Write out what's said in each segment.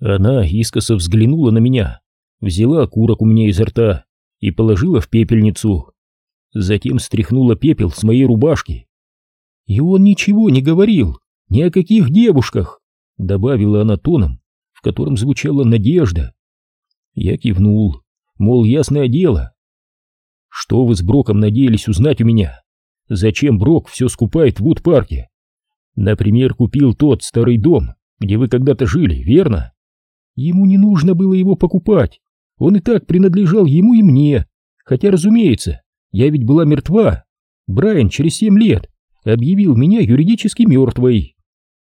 Она искоса взглянула на меня, взяла окурок у меня изо рта и положила в пепельницу. Затем стряхнула пепел с моей рубашки. «И он ничего не говорил, ни о каких девушках», — добавила она тоном, в котором звучала надежда. Я кивнул, мол, ясное дело. «Что вы с Броком надеялись узнать у меня? Зачем Брок все скупает в Вуд-парке? Например, купил тот старый дом, где вы когда-то жили, верно? Ему не нужно было его покупать, он и так принадлежал ему и мне, хотя, разумеется, я ведь была мертва. Брайан через семь лет объявил меня юридически мертвой.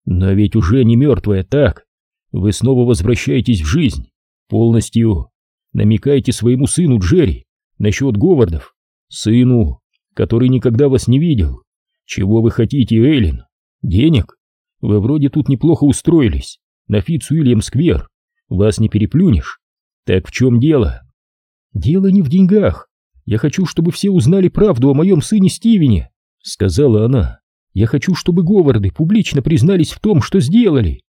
Но ведь уже не мертвая, так? Вы снова возвращаетесь в жизнь, полностью. Намекаете своему сыну Джерри насчет Говардов, сыну, который никогда вас не видел. Чего вы хотите, Эйлин? Денег? Вы вроде тут неплохо устроились, на Фитц-Уильям-сквер. Вас не переплюнешь. Так в чем дело? Дело не в деньгах. Я хочу, чтобы все узнали правду о моем сыне Стивене, сказала она. Я хочу, чтобы Говарды публично признались в том, что сделали.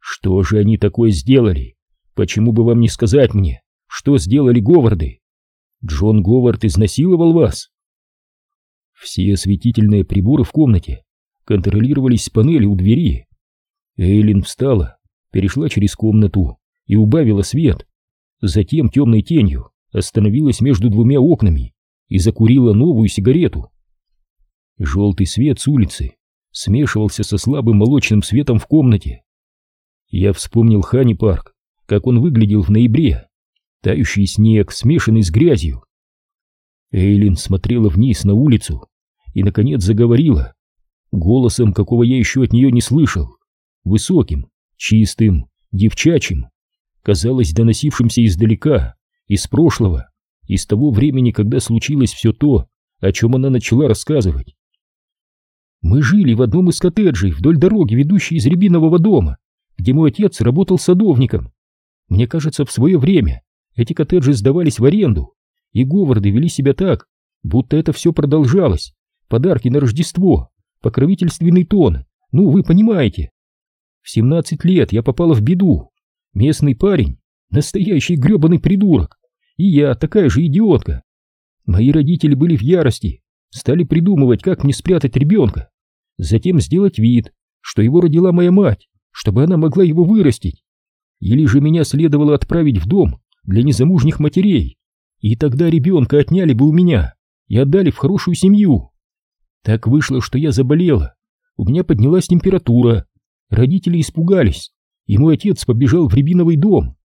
Что же они такое сделали? Почему бы вам не сказать мне, что сделали Говарды? Джон Говард изнасиловал вас? Все осветительные приборы в комнате контролировались с панели у двери. Эйлин встала, перешла через комнату и убавила свет. Затем темной тенью остановилась между двумя окнами и закурила новую сигарету. Желтый свет с улицы смешивался со слабым молочным светом в комнате. Я вспомнил Хани парк, как он выглядел в ноябре. Тающий снег, смешанный с грязью. Эйлин смотрела вниз на улицу и, наконец, заговорила. Голосом, какого я еще от нее не слышал. Высоким, чистым, девчачьим. Казалось, доносившимся издалека, из прошлого, из того времени, когда случилось все то, о чем она начала рассказывать. Мы жили в одном из коттеджей вдоль дороги, ведущей из Рябинового дома, где мой отец работал садовником. Мне кажется, в свое время эти коттеджи сдавались в аренду, и Говарды вели себя так, будто это все продолжалось, подарки на Рождество, покровительственный тон, ну, вы понимаете. В 17 лет я попала в беду. Местный парень, настоящий гребаный придурок, и я такая же идиотка. Мои родители были в ярости, стали придумывать, как мне спрятать ребенка затем сделать вид, что его родила моя мать, чтобы она могла его вырастить. Или же меня следовало отправить в дом для незамужних матерей, и тогда ребенка отняли бы у меня и отдали в хорошую семью. Так вышло, что я заболела, у меня поднялась температура, родители испугались, и мой отец побежал в Рябиновый дом.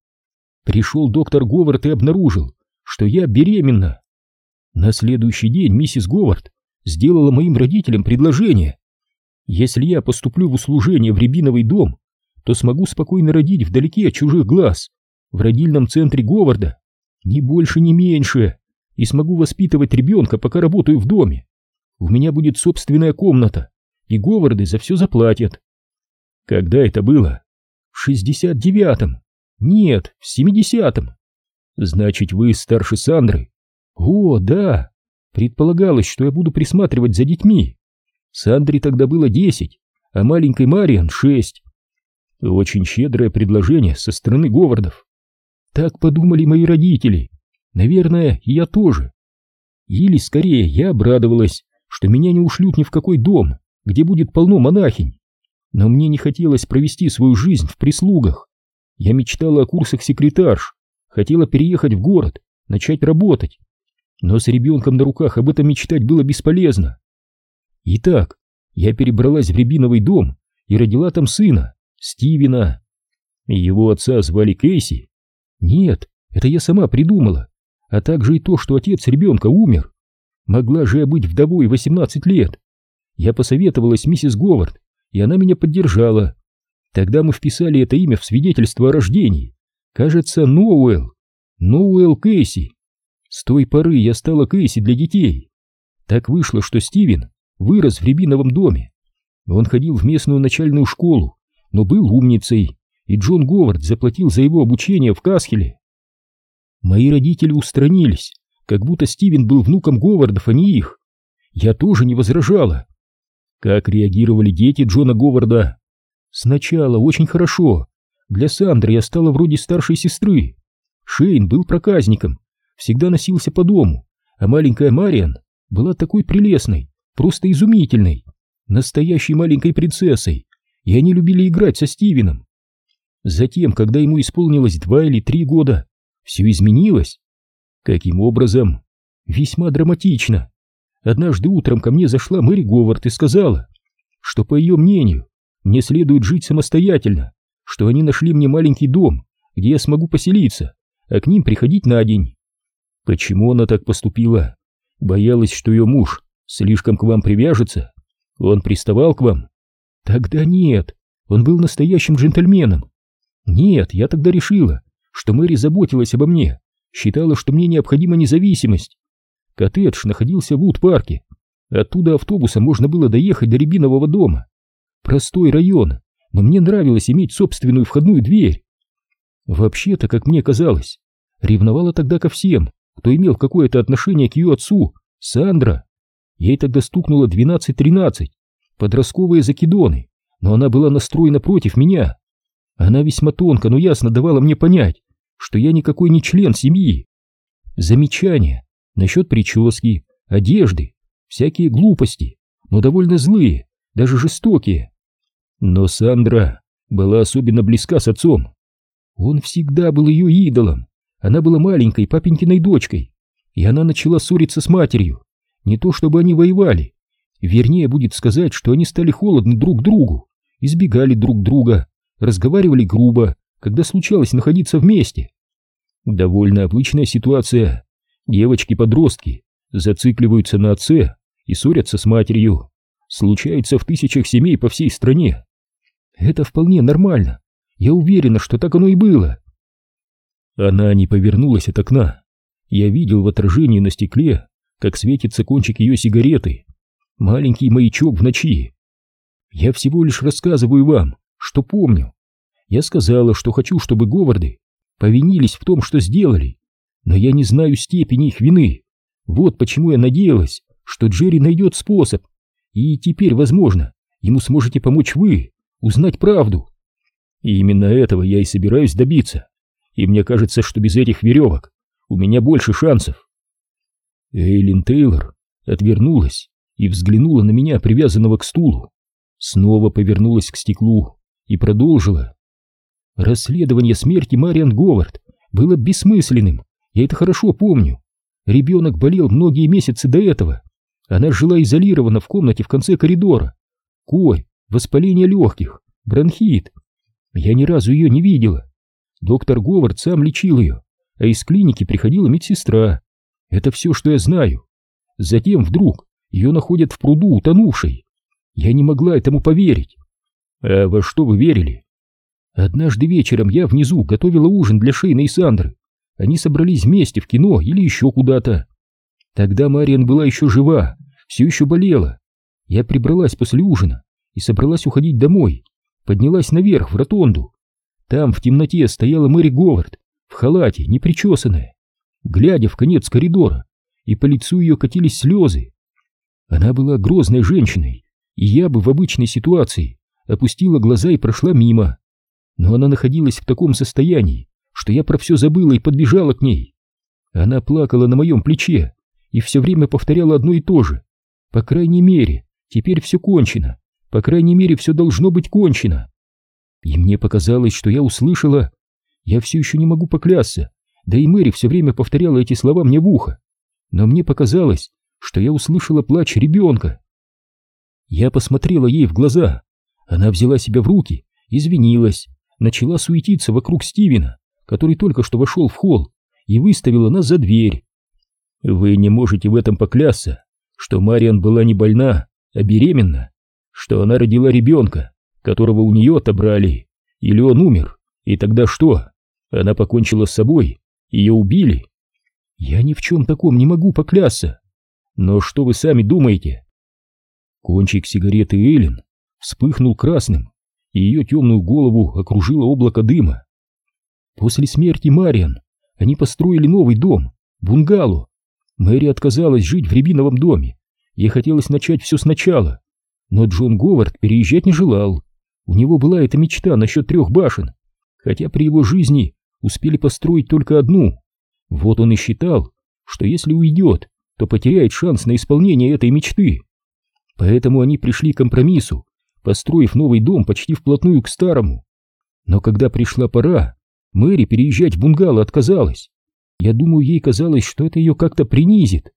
Пришел доктор Говард и обнаружил, что я беременна. На следующий день миссис Говард сделала моим родителям предложение если я поступлю в услужение в Рябиновый дом, то смогу спокойно родить вдалеке от чужих глаз, в родильном центре Говарда, ни больше, ни меньше, и смогу воспитывать ребенка, пока работаю в доме. У меня будет собственная комната, и Говарды за все заплатят. Когда это было? Шестьдесят девятом. Нет, в семидесятом. Значит, вы старше Сандры? О, да. Предполагалось, что я буду присматривать за детьми. Сандре тогда было десять, а маленькой Мариан шесть. Очень щедрое предложение со стороны Говардов. Так подумали мои родители. Наверное, я тоже. Или, скорее, я обрадовалась, что меня не ушлют ни в какой дом, где будет полно монахинь. Но мне не хотелось провести свою жизнь в прислугах. Я мечтала о курсах секретарш, хотела переехать в город, начать работать. Но с ребенком на руках об этом мечтать было бесполезно. Итак, я перебралась в Рябиновый дом и родила там сына, Стивена. Его отца звали Кейси. Нет, это я сама придумала, а также и то, что отец ребенка умер. Могла же я быть вдовой 18 лет. Я посоветовалась с миссис Говард, и она меня поддержала. Тогда мы вписали это имя в свидетельство о рождении. Кажется, Ноуэлл. Ноуэлл Кейси. С той поры я стала Кейси для детей. Так вышло, что Стивен вырос в Рябиновом доме. Он ходил в местную начальную школу, но был умницей, и Джон Говард заплатил за его обучение в Касхеле. Мои родители устранились, как будто Стивен был внуком Говардов, а не их. Я тоже не возражала. Как реагировали дети Джона Говарда? Сначала очень хорошо. Для Сандры я стала вроде старшей сестры. Шейн был проказником, всегда носился по дому, а маленькая Мариан была такой прелестной, просто изумительной, настоящей маленькой принцессой, и они любили играть со Стивеном. Затем, когда ему исполнилось два или три года, все изменилось. Каким образом? Весьма драматично. Однажды утром ко мне зашла Мэри Говард и сказала, что, по ее мнению, мне следует жить самостоятельно, что они нашли мне маленький дом, где я смогу поселиться, а к ним приходить на день. Почему она так поступила? Боялась, что ее муж слишком к вам привяжется? Он приставал к вам? Тогда нет, он был настоящим джентльменом. Нет, я тогда решила, что Мэри заботилась обо мне, считала, что мне необходима независимость. Коттедж находился в Вуд-парке. Оттуда автобусом можно было доехать до Рябинового дома. Простой район, но мне нравилось иметь собственную входную дверь. Вообще-то, как мне казалось, ревновала тогда ко всем, кто имел какое-то отношение к ее отцу, Сандра. Ей тогда стукнуло 12-13, подростковые закидоны, но она была настроена против меня. Она весьма тонко, но ясно давала мне понять, что я никакой не член семьи. Замечания насчет прически, одежды, всякие глупости, но довольно злые, даже жестокие. Но Сандра была особенно близка с отцом. Он всегда был ее идолом. Она была маленькой папенькиной дочкой, и она начала ссориться с матерью. Не то чтобы они воевали. Вернее, будет сказать, что они стали холодны друг другу, избегали друг друга, разговаривали грубо, когда случалось находиться вместе. Довольно обычная ситуация. Девочки-подростки зацикливаются на отце и ссорятся с матерью. Случается в тысячах семей по всей стране. Это вполне нормально. Я уверена, что так оно и было. Она не повернулась от окна. Я видел в отражении на стекле, как светится кончик ее сигареты. Маленький маячок в ночи. Я всего лишь рассказываю вам, что помню. Я сказала, что хочу, чтобы Говарды повинились в том, что сделали, но я не знаю степени их вины. Вот почему я надеялась, что Джерри найдет способ, и теперь, возможно, ему сможете помочь вы узнать правду. И именно этого я и собираюсь добиться, и мне кажется, что без этих веревок у меня больше шансов. Эйлин Тейлор отвернулась и взглянула на меня, привязанного к стулу, снова повернулась к стеклу и продолжила. Расследование смерти Мариан Говард было бессмысленным, я это хорошо помню. Ребенок болел многие месяцы до этого. Она жила изолирована в комнате в конце коридора. Корь, воспаление легких, бронхит. Я ни разу ее не видела. Доктор Говард сам лечил ее, а из клиники приходила медсестра. Это все, что я знаю. Затем вдруг ее находят в пруду утонувшей. Я не могла этому поверить. А во что вы верили? Однажды вечером я внизу готовила ужин для Шейна и Сандры. Они собрались вместе в кино или еще куда-то. Тогда Мариан была еще жива, все еще болела. Я прибралась после ужина и собралась уходить домой. Поднялась наверх, в ротонду. Там в темноте стояла Мэри Говард, в халате, непричесанная, глядя в конец коридора, и по лицу ее катились слезы. Она была грозной женщиной, и я бы в обычной ситуации опустила глаза и прошла мимо но она находилась в таком состоянии, что я про все забыла и подбежала к ней. Она плакала на моем плече и все время повторяла одно и то же. По крайней мере, теперь все кончено. По крайней мере, все должно быть кончено. И мне показалось, что я услышала... Я все еще не могу поклясться, да и Мэри все время повторяла эти слова мне в ухо. Но мне показалось, что я услышала плач ребенка. Я посмотрела ей в глаза. Она взяла себя в руки, извинилась, начала суетиться вокруг Стивена, который только что вошел в холл, и выставила нас за дверь. Вы не можете в этом поклясться, что Мариан была не больна, а беременна, что она родила ребенка, которого у нее отобрали, или он умер, и тогда что? Она покончила с собой, ее убили. Я ни в чем таком не могу поклясться. Но что вы сами думаете? Кончик сигареты Эллен вспыхнул красным, и ее темную голову окружило облако дыма. После смерти Мариан они построили новый дом, бунгало. Мэри отказалась жить в рябиновом доме, ей хотелось начать все сначала, но Джон Говард переезжать не желал. У него была эта мечта насчет трех башен. хотя при его жизни успели построить только одну. Вот он и считал, что если уйдет, то потеряет шанс на исполнение этой мечты. Поэтому они пришли к компромиссу, построив новый дом почти вплотную к старому. Но когда пришла пора, Мэри переезжать в бунгало отказалась. Я думаю, ей казалось, что это ее как-то принизит.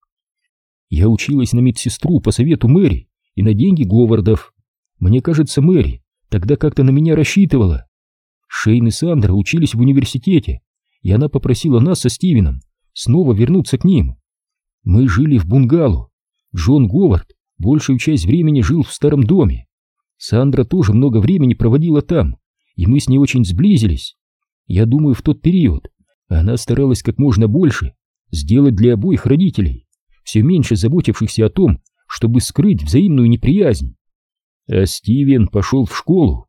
Я училась на медсестру по совету Мэри и на деньги Говардов. Мне кажется, Мэри тогда как-то на меня рассчитывала. Шейн и Сандра учились в университете, и она попросила нас со Стивеном снова вернуться к ним. Мы жили в бунгало. Джон Говард большую часть времени жил в старом доме. Сандра тоже много времени проводила там, и мы с ней очень сблизились. Я думаю, в тот период она старалась как можно больше сделать для обоих родителей, все меньше заботившихся о том, чтобы скрыть взаимную неприязнь. А Стивен пошел в школу.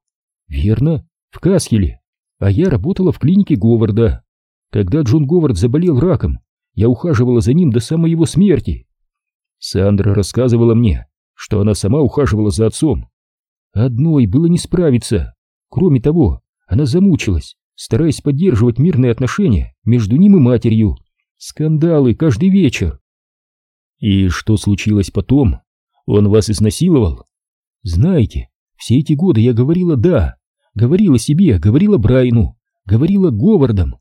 Верно, в Касхеле. А я работала в клинике Говарда. Когда Джон Говард заболел раком, я ухаживала за ним до самой его смерти. Сандра рассказывала мне, что она сама ухаживала за отцом. Одной было не справиться. Кроме того, она замучилась, стараясь поддерживать мирные отношения между ним и матерью. Скандалы каждый вечер. И что случилось потом? Он вас изнасиловал? Знаете, все эти годы я говорила «да», говорила себе, говорила Брайну, говорила Говардом.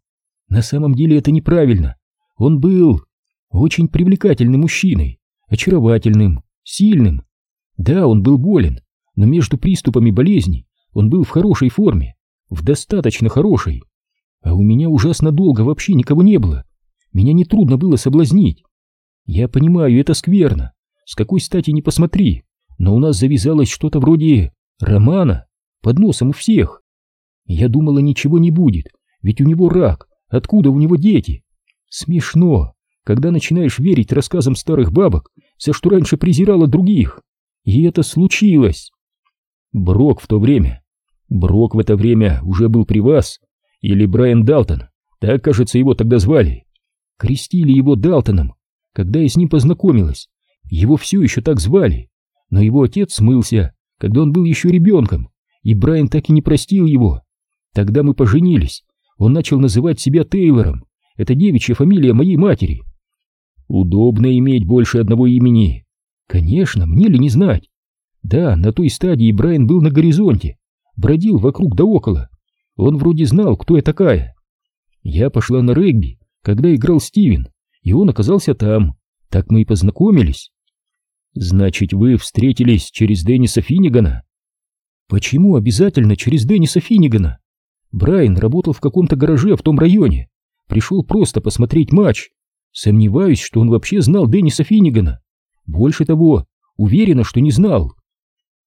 На самом деле это неправильно. Он был очень привлекательным мужчиной, очаровательным, сильным. Да, он был болен, но между приступами болезни он был в хорошей форме, в достаточно хорошей. А у меня ужасно долго вообще никого не было. Меня нетрудно было соблазнить. Я понимаю, это скверно. С какой стати не посмотри, но у нас завязалось что-то вроде романа под носом у всех. Я думала, ничего не будет, ведь у него рак, откуда у него дети? Смешно, когда начинаешь верить рассказам старых бабок, за что раньше презирала других. И это случилось. Брок в то время. Брок в это время уже был при вас. Или Брайан Далтон, так, кажется, его тогда звали. Крестили его Далтоном, когда я с ним познакомилась. Его все еще так звали. Но его отец смылся, когда он был еще ребенком, и Брайан так и не простил его. Тогда мы поженились. Он начал называть себя Тейлором. Это девичья фамилия моей матери. Удобно иметь больше одного имени. Конечно, мне ли не знать. Да, на той стадии Брайан был на горизонте, бродил вокруг да около. Он вроде знал, кто я такая. Я пошла на регби, когда играл Стивен, и он оказался там. Так мы и познакомились. Значит, вы встретились через Денниса Финнигана? Почему обязательно через Денниса Финнигана? Брайан работал в каком-то гараже в том районе. Пришел просто посмотреть матч. Сомневаюсь, что он вообще знал Денниса Финнигана. Больше того, уверена, что не знал.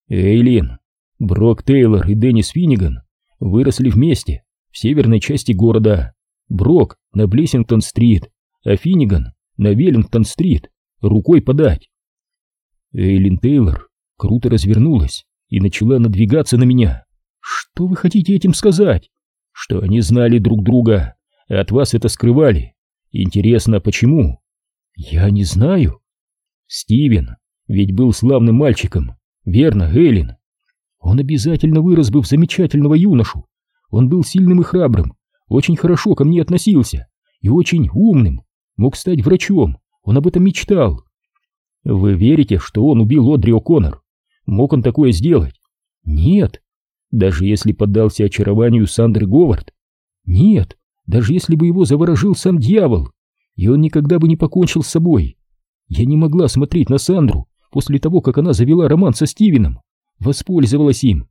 Эйлин, Брок Тейлор и Деннис Финниган выросли вместе в северной части города. Брок на Блессингтон-стрит, а Финниган на Веллингтон-стрит, рукой подать. Эйлин Тейлор круто развернулась и начала надвигаться на меня. Что вы хотите этим сказать? Что они знали друг друга, а от вас это скрывали. Интересно, почему? Я не знаю. Стивен ведь был славным мальчиком, верно, Эйлин? Он обязательно вырос бы в замечательного юношу. Он был сильным и храбрым, очень хорошо ко мне относился и очень умным. Мог стать врачом, он об этом мечтал. Вы верите, что он убил Одри О'Коннор? Мог он такое сделать? Нет. Даже если поддался очарованию Сандры Говард? Нет. Даже если бы его заворожил сам дьявол, и он никогда бы не покончил с собой. Я не могла смотреть на Сандру после того, как она завела роман со Стивеном, воспользовалась им.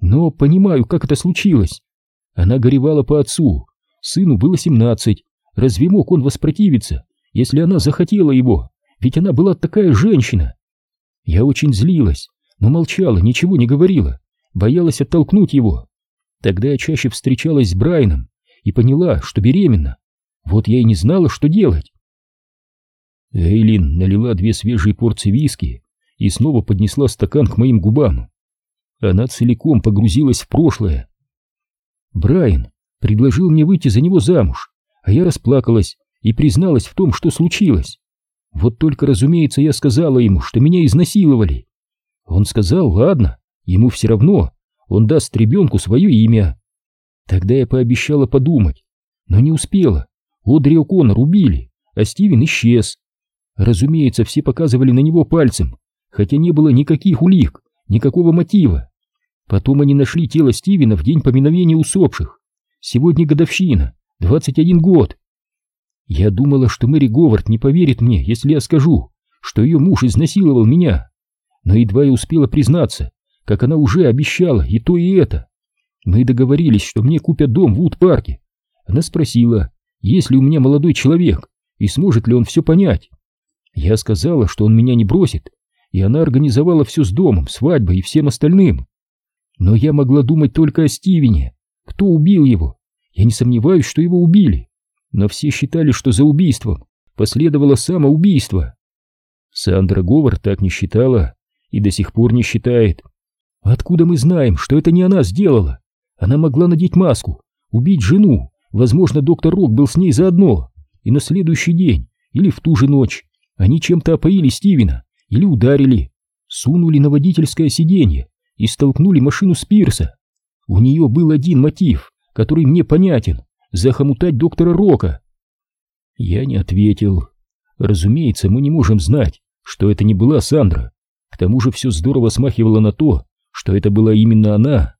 Но понимаю, как это случилось. Она горевала по отцу, сыну было семнадцать. Разве мог он воспротивиться, если она захотела его? Ведь она была такая женщина. Я очень злилась, но молчала, ничего не говорила, боялась оттолкнуть его. Тогда я чаще встречалась с Брайаном и поняла, что беременна. Вот я и не знала, что делать. Эйлин налила две свежие порции виски и снова поднесла стакан к моим губам. Она целиком погрузилась в прошлое. Брайан предложил мне выйти за него замуж, а я расплакалась и призналась в том, что случилось. Вот только, разумеется, я сказала ему, что меня изнасиловали. Он сказал, ладно, ему все равно, он даст ребенку свое имя. Тогда я пообещала подумать, но не успела. Одри О'Коннор убили, а Стивен исчез. Разумеется, все показывали на него пальцем, хотя не было никаких улик, никакого мотива. Потом они нашли тело Стивена в день поминовения усопших. Сегодня годовщина, 21 год. Я думала, что Мэри Говард не поверит мне, если я скажу, что ее муж изнасиловал меня. Но едва я успела признаться, как она уже обещала и то, и это. Мы договорились, что мне купят дом в Вуд-парке. Она спросила, есть ли у меня молодой человек и сможет ли он все понять. Я сказала, что он меня не бросит, и она организовала все с домом, свадьбой и всем остальным. Но я могла думать только о Стивене. Кто убил его? Я не сомневаюсь, что его убили. Но все считали, что за убийством последовало самоубийство. Сандра Говор так не считала и до сих пор не считает. Откуда мы знаем, что это не она сделала? Она могла надеть маску, убить жену. Возможно, доктор Рок был с ней заодно. И на следующий день, или в ту же ночь, они чем-то опоили Стивена или ударили, сунули на водительское сиденье и столкнули машину с пирса. У нее был один мотив, который мне понятен — захомутать доктора Рока. Я не ответил. Разумеется, мы не можем знать, что это не была Сандра. К тому же все здорово смахивало на то, что это была именно она.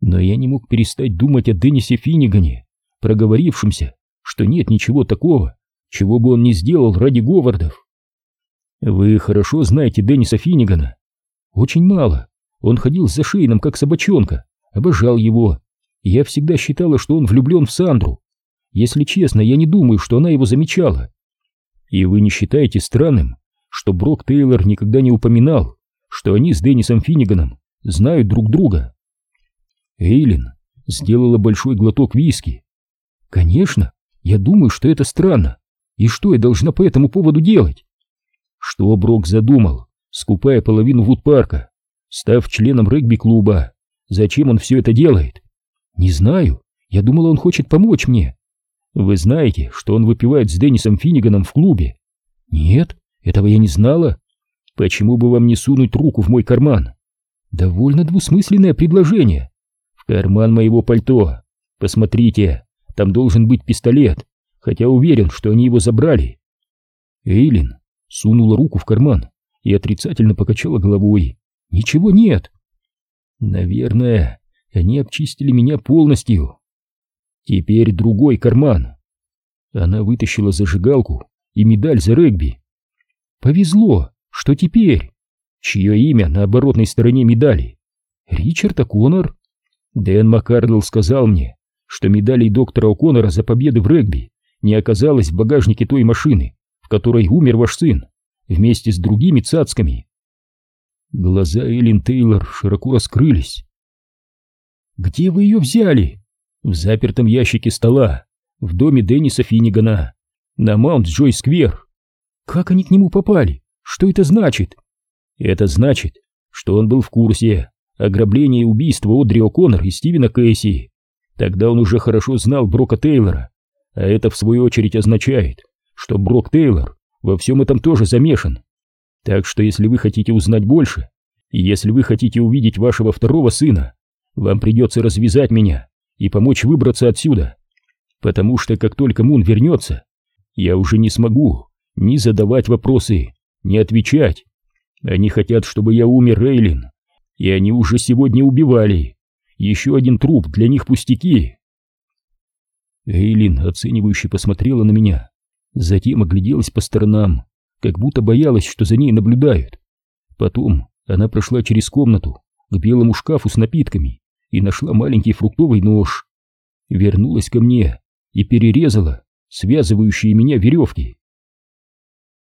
Но я не мог перестать думать о Деннисе Финнигане, проговорившемся, что нет ничего такого, чего бы он не сделал ради Говардов. Вы хорошо знаете Денниса Финнигана? Очень мало. Он ходил за Шейном, как собачонка, обожал его. Я всегда считала, что он влюблен в Сандру. Если честно, я не думаю, что она его замечала. И вы не считаете странным, что Брок Тейлор никогда не упоминал, что они с Деннисом Финниганом знают друг друга? Эйлин сделала большой глоток виски. Конечно, я думаю, что это странно. И что я должна по этому поводу делать? Что Брок задумал, скупая половину Вудпарка? став членом регби-клуба. Зачем он все это делает? Не знаю. Я думала, он хочет помочь мне. Вы знаете, что он выпивает с Деннисом Финниганом в клубе? Нет, этого я не знала. Почему бы вам не сунуть руку в мой карман? Довольно двусмысленное предложение. В карман моего пальто. Посмотрите, там должен быть пистолет, хотя уверен, что они его забрали. Эйлин сунула руку в карман и отрицательно покачала головой. Ничего нет. Наверное, они обчистили меня полностью. Теперь другой карман. Она вытащила зажигалку и медаль за регби. Повезло, что теперь? Чье имя на оборотной стороне медали? Ричард О'Коннор? Дэн Маккардл сказал мне, что медалей доктора О'Коннора за победы в регби не оказалось в багажнике той машины, которой умер ваш сын, вместе с другими цацками. Глаза Эллен Тейлор широко раскрылись. «Где вы ее взяли?» «В запертом ящике стола, в доме Денниса Финнигана, на Маунт-Джой-сквер». «Как они к нему попали? Что это значит?» «Это значит, что он был в курсе ограбления и убийства Одри О'Коннор и Стивена Кэсси. Тогда он уже хорошо знал Брока Тейлора, а это в свою очередь означает, что Брок Тейлор во всем этом тоже замешан. Так что если вы хотите узнать больше, и если вы хотите увидеть вашего второго сына, вам придется развязать меня и помочь выбраться отсюда. Потому что как только Мун вернется, я уже не смогу ни задавать вопросы, ни отвечать. Они хотят, чтобы я умер, Рейлин, и они уже сегодня убивали. Еще один труп для них пустяки. Эйлин оценивающе посмотрела на меня, затем огляделась по сторонам как будто боялась, что за ней наблюдают. Потом она прошла через комнату к белому шкафу с напитками и нашла маленький фруктовый нож. Вернулась ко мне и перерезала связывающие меня веревки.